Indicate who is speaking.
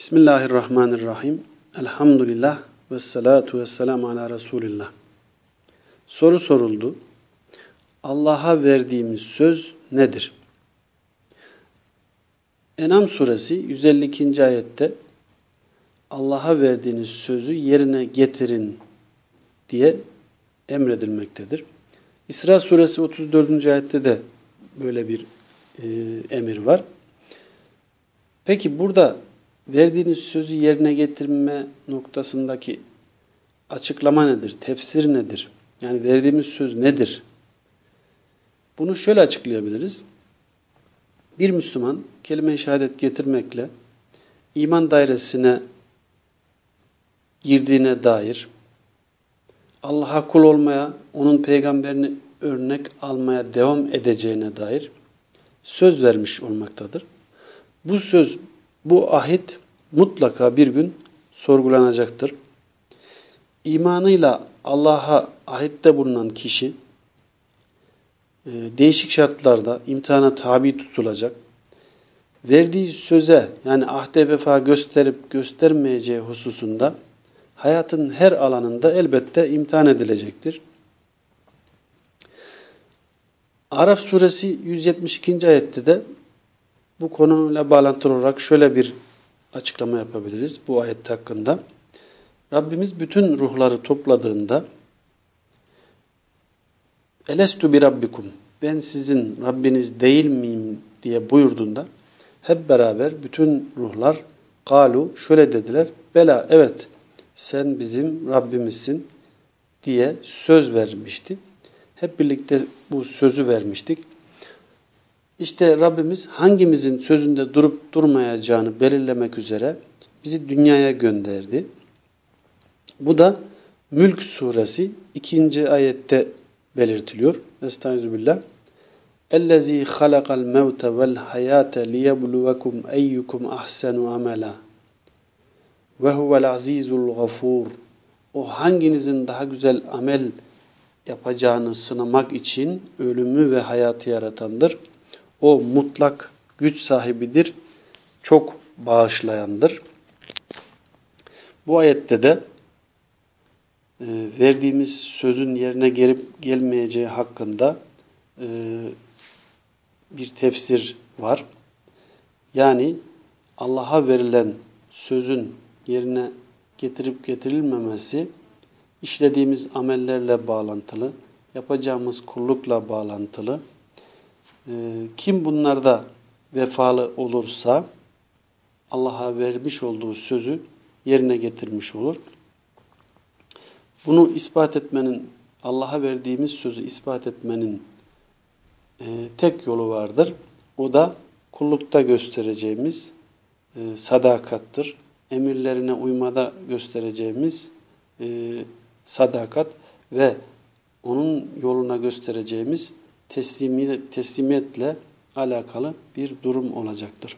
Speaker 1: Bismillahirrahmanirrahim. Elhamdülillah ve salatu ve selamu ala Resulillah. Soru soruldu. Allah'a verdiğimiz söz nedir? Enam suresi 152. ayette Allah'a verdiğiniz sözü yerine getirin diye emredilmektedir. İsra suresi 34. ayette de böyle bir e, emir var. Peki burada verdiğiniz sözü yerine getirme noktasındaki açıklama nedir? Tefsir nedir? Yani verdiğimiz söz nedir? Bunu şöyle açıklayabiliriz. Bir Müslüman kelime-i şehadet getirmekle iman dairesine girdiğine dair Allah'a kul olmaya, onun peygamberini örnek almaya devam edeceğine dair söz vermiş olmaktadır. Bu söz, bu ahit mutlaka bir gün sorgulanacaktır. İmanıyla Allah'a ahitte bulunan kişi e, değişik şartlarda imtihana tabi tutulacak. Verdiği söze yani ahde vefa gösterip göstermeyeceği hususunda hayatın her alanında elbette imtihan edilecektir. Araf suresi 172. ayette de bu konuyla bağlantılı olarak şöyle bir açıklama yapabiliriz bu ayet hakkında. Rabbimiz bütün ruhları topladığında Elestu bi rabbikum ben sizin Rabbiniz değil miyim diye buyurduğunda hep beraber bütün ruhlar galu şöyle dediler. Bela evet sen bizim Rabbimizsin diye söz vermişti. Hep birlikte bu sözü vermiştik. İşte Rabbimiz hangimizin sözünde durup durmayacağını belirlemek üzere bizi dünyaya gönderdi. Bu da Mülk suresi 2. ayette belirtiliyor. Estağfirullah. Ellezî halakal mevte vel hayâte liyebluvekum eyyukum ahsenu amela. Ve huvel azîzul gafûr. O hanginizin daha güzel amel yapacağını sınamak için ölümü ve hayatı yaratandır. O mutlak güç sahibidir, çok bağışlayandır. Bu ayette de e, verdiğimiz sözün yerine gelip gelmeyeceği hakkında e, bir tefsir var. Yani Allah'a verilen sözün yerine getirip getirilmemesi işlediğimiz amellerle bağlantılı, yapacağımız kullukla bağlantılı. E, kim bunlarda vefalı olursa Allah'a vermiş olduğu sözü yerine getirmiş olur. Bunu ispat etmenin, Allah'a verdiğimiz sözü ispat etmenin e, tek yolu vardır. O da kullukta göstereceğimiz e, sadakattır. Emirlerine uymada göstereceğimiz e, sadakat ve onun yoluna göstereceğimiz teslimiyetle alakalı bir durum olacaktır.